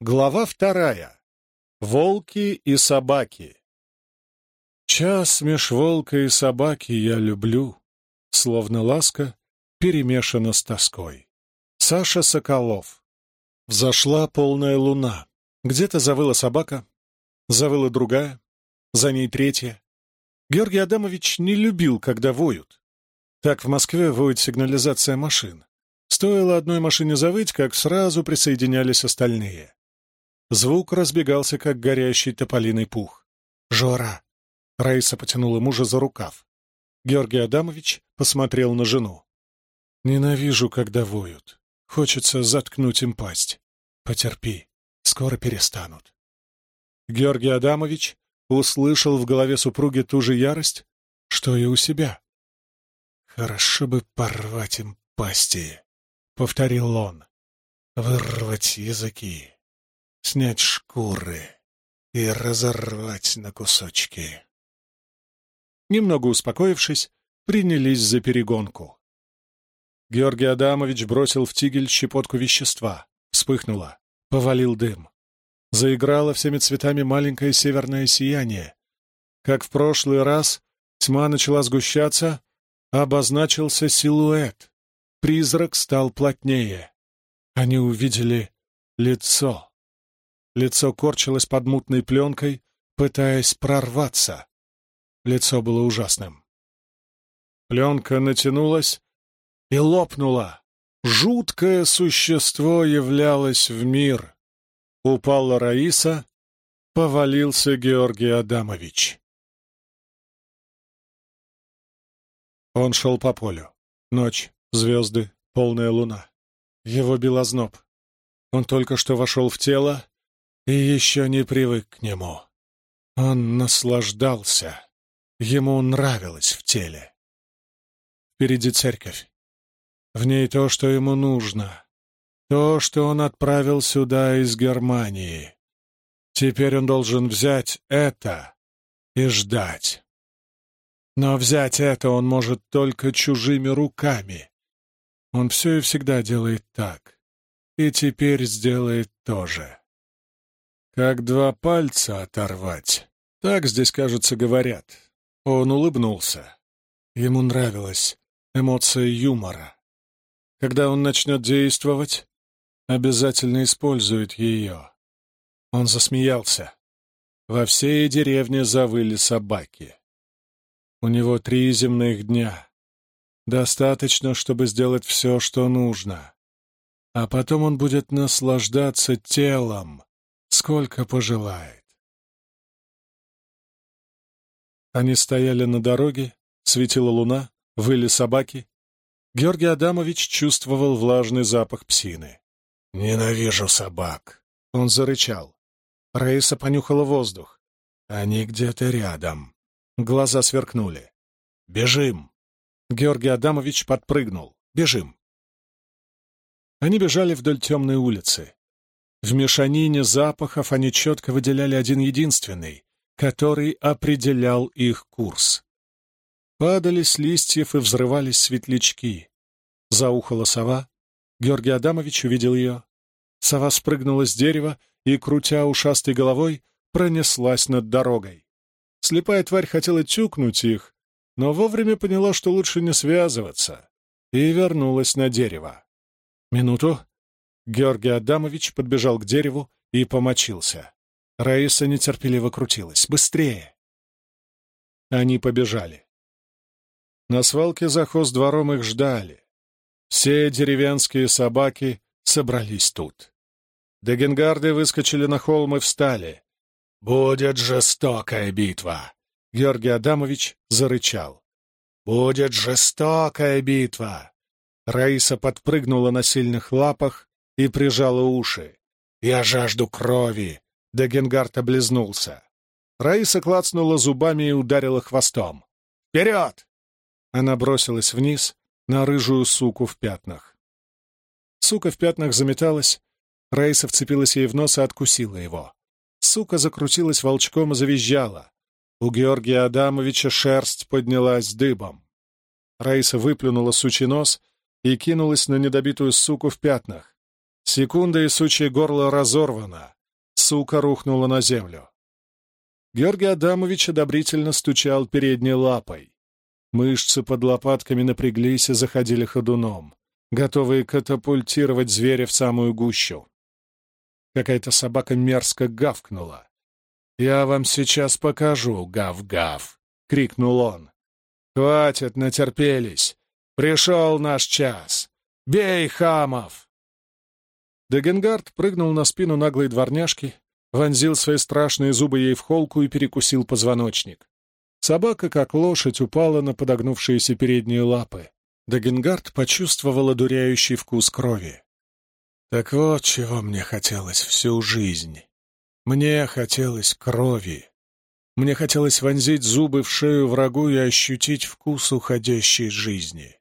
Глава вторая. Волки и собаки. Час меж волка и собаки я люблю, словно ласка перемешана с тоской. Саша Соколов. Взошла полная луна. Где-то завыла собака, завыла другая, за ней третья. Георгий Адамович не любил, когда воют. Так в Москве воет сигнализация машин. Стоило одной машине завыть, как сразу присоединялись остальные. Звук разбегался, как горящий тополиный пух. «Жора!» Раиса потянула мужа за рукав. Георгий Адамович посмотрел на жену. «Ненавижу, когда воют. Хочется заткнуть им пасть. Потерпи, скоро перестанут». Георгий Адамович услышал в голове супруги ту же ярость, что и у себя. «Хорошо бы порвать им пасти», — повторил он. «Вырвать языки, снять шкуры и разорвать на кусочки. Немного успокоившись, принялись за перегонку. Георгий Адамович бросил в тигель щепотку вещества. Вспыхнуло. Повалил дым. Заиграло всеми цветами маленькое северное сияние. Как в прошлый раз, тьма начала сгущаться, обозначился силуэт. Призрак стал плотнее. Они увидели лицо. Лицо корчилось под мутной пленкой, пытаясь прорваться. Лицо было ужасным. Пленка натянулась и лопнула. Жуткое существо являлось в мир. Упала Раиса, повалился Георгий Адамович. Он шел по полю. Ночь, звезды, полная луна. Его бил озноб. Он только что вошел в тело, и еще не привык к нему. Он наслаждался. Ему нравилось в теле. Впереди церковь. В ней то, что ему нужно. То, что он отправил сюда из Германии. Теперь он должен взять это и ждать. Но взять это он может только чужими руками. Он все и всегда делает так. И теперь сделает то же. Как два пальца оторвать. Так здесь, кажется, говорят. Он улыбнулся. Ему нравилась эмоция юмора. Когда он начнет действовать, обязательно использует ее. Он засмеялся. Во всей деревне завыли собаки. У него три земных дня. Достаточно, чтобы сделать все, что нужно. А потом он будет наслаждаться телом, сколько пожелает. Они стояли на дороге, светила луна, выли собаки. Георгий Адамович чувствовал влажный запах псины. «Ненавижу собак!» Он зарычал. Раиса понюхала воздух. «Они где-то рядом». Глаза сверкнули. «Бежим!» Георгий Адамович подпрыгнул. «Бежим!» Они бежали вдоль темной улицы. В мешанине запахов они четко выделяли один единственный, который определял их курс. Падали с листьев и взрывались светлячки. Заухала сова. Георгий Адамович увидел ее. Сова спрыгнула с дерева и, крутя ушастой головой, пронеслась над дорогой. Слепая тварь хотела тюкнуть их, но вовремя поняла, что лучше не связываться, и вернулась на дерево. Минуту, Георгий Адамович подбежал к дереву и помочился. Раиса нетерпеливо крутилась. «Быстрее!» Они побежали. На свалке за хоздвором их ждали. Все деревенские собаки собрались тут. Дегенгарды выскочили на холм и встали. «Будет жестокая битва!» Георгий Адамович зарычал. «Будет жестокая битва!» Раиса подпрыгнула на сильных лапах, и прижала уши. «Я жажду крови!» Дегенгард облизнулся. Раиса клацнула зубами и ударила хвостом. «Вперед!» Она бросилась вниз на рыжую суку в пятнах. Сука в пятнах заметалась. Раиса вцепилась ей в нос и откусила его. Сука закрутилась волчком и завизжала. У Георгия Адамовича шерсть поднялась дыбом. Раиса выплюнула сучий нос и кинулась на недобитую суку в пятнах. Секунда, и сучье горло разорвано. Сука рухнула на землю. Георгий Адамович одобрительно стучал передней лапой. Мышцы под лопатками напряглись и заходили ходуном, готовые катапультировать зверя в самую гущу. Какая-то собака мерзко гавкнула. «Я вам сейчас покажу, гав-гав!» — крикнул он. «Хватит, натерпелись! Пришел наш час! Бей, хамов!» Дегенгард прыгнул на спину наглой дворняжки, вонзил свои страшные зубы ей в холку и перекусил позвоночник. Собака, как лошадь, упала на подогнувшиеся передние лапы. Дагенгард почувствовал одуряющий вкус крови. Так вот, чего мне хотелось всю жизнь. Мне хотелось крови. Мне хотелось вонзить зубы в шею врагу и ощутить вкус уходящей жизни.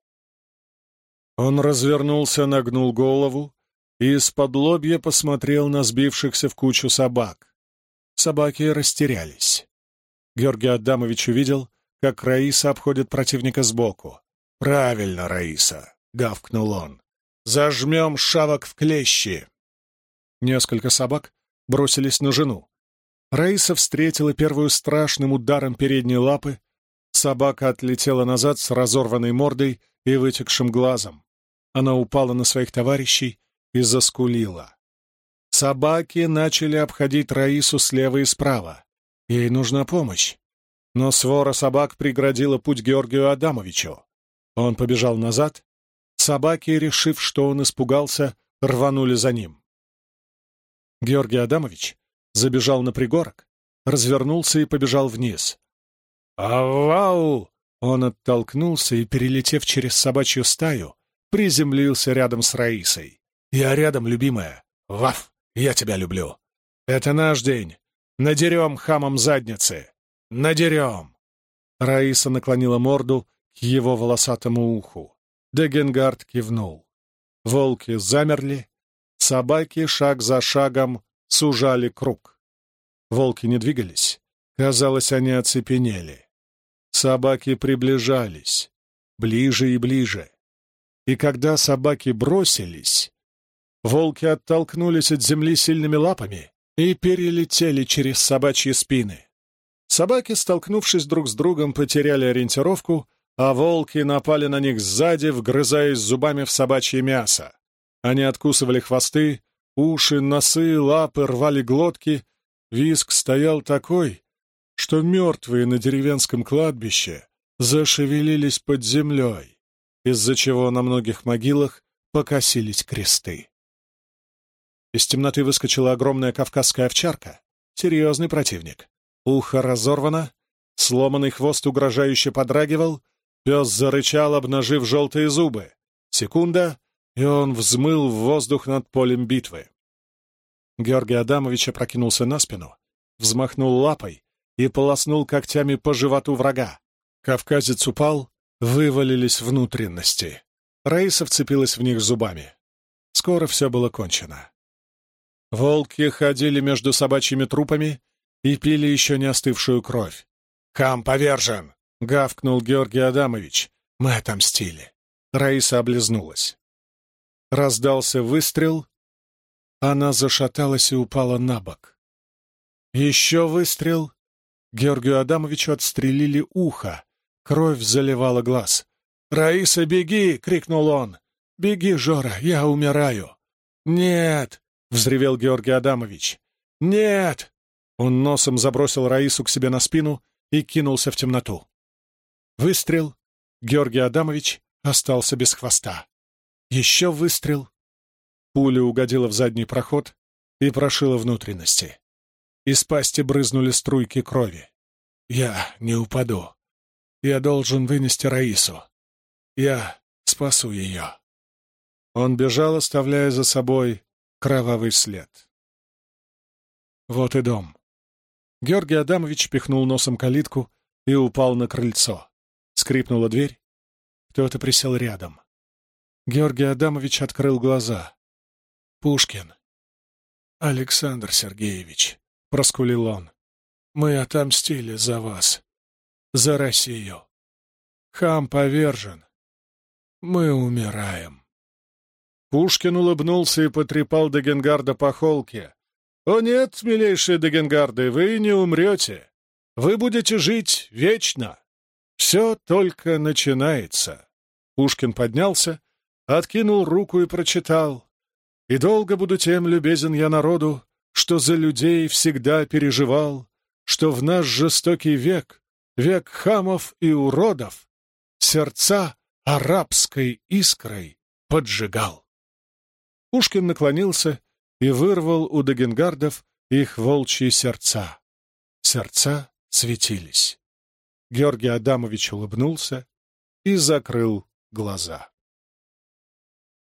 Он развернулся, нагнул голову и из-под лобья посмотрел на сбившихся в кучу собак. Собаки растерялись. Георгий Адамович увидел, как Раиса обходит противника сбоку. «Правильно, Раиса!» — гавкнул он. «Зажмем шавок в клещи!» Несколько собак бросились на жену. Раиса встретила первую страшным ударом передней лапы. Собака отлетела назад с разорванной мордой и вытекшим глазом. Она упала на своих товарищей и заскулила. Собаки начали обходить Раису слева и справа. Ей нужна помощь. Но свора собак преградила путь Георгию Адамовичу. Он побежал назад. Собаки, решив, что он испугался, рванули за ним. Георгий Адамович забежал на пригорок, развернулся и побежал вниз. «Авау!» Он оттолкнулся и, перелетев через собачью стаю, приземлился рядом с Раисой. «Я рядом, любимая. Ваф, я тебя люблю. Это наш день. Надерем хамом задницы. Надерем!» Раиса наклонила морду к его волосатому уху. Дегенгард кивнул. Волки замерли, собаки шаг за шагом сужали круг. Волки не двигались. Казалось, они оцепенели. Собаки приближались, ближе и ближе. И когда собаки бросились, волки оттолкнулись от земли сильными лапами и перелетели через собачьи спины. Собаки, столкнувшись друг с другом, потеряли ориентировку, а волки напали на них сзади, вгрызаясь зубами в собачье мясо. Они откусывали хвосты, уши, носы, лапы, рвали глотки. Виск стоял такой, что мертвые на деревенском кладбище зашевелились под землей, из-за чего на многих могилах покосились кресты. Из темноты выскочила огромная кавказская овчарка. Серьезный противник. Ухо разорвано, сломанный хвост угрожающе подрагивал, пес зарычал, обнажив желтые зубы. Секунда, и он взмыл в воздух над полем битвы. Георгий Адамович опрокинулся на спину, взмахнул лапой и полоснул когтями по животу врага. Кавказец упал, вывалились внутренности. Раиса вцепилась в них зубами. Скоро все было кончено. Волки ходили между собачьими трупами и пили еще не остывшую кровь. «Хам повержен!» — гавкнул Георгий Адамович. «Мы отомстили». Раиса облизнулась. Раздался выстрел. Она зашаталась и упала на бок. Еще выстрел. Георгию Адамовичу отстрелили ухо. Кровь заливала глаз. «Раиса, беги!» — крикнул он. «Беги, Жора, я умираю!» «Нет!» — взревел Георгий Адамович. «Нет!» Он носом забросил Раису к себе на спину и кинулся в темноту. Выстрел. Георгий Адамович остался без хвоста. Еще выстрел. Пуля угодила в задний проход и прошила внутренности. Из пасти брызнули струйки крови. «Я не упаду. Я должен вынести Раису. Я спасу ее». Он бежал, оставляя за собой кровавый след. Вот и дом. Георгий Адамович пихнул носом калитку и упал на крыльцо. Скрипнула дверь. Кто-то присел рядом. Георгий Адамович открыл глаза. «Пушкин». «Александр Сергеевич», — проскулил он, — «мы отомстили за вас, за Россию. Хам повержен. Мы умираем». Пушкин улыбнулся и потрепал Дагенгарда по холке. «О нет, милейшие Дагенгарды, вы не умрете. Вы будете жить вечно. Все только начинается». Пушкин поднялся, откинул руку и прочитал. «И долго буду тем любезен я народу, что за людей всегда переживал, что в наш жестокий век, век хамов и уродов, сердца арабской искрой поджигал». Пушкин наклонился и вырвал у Дагенгардов их волчьи сердца. Сердца светились. Георгий Адамович улыбнулся и закрыл глаза.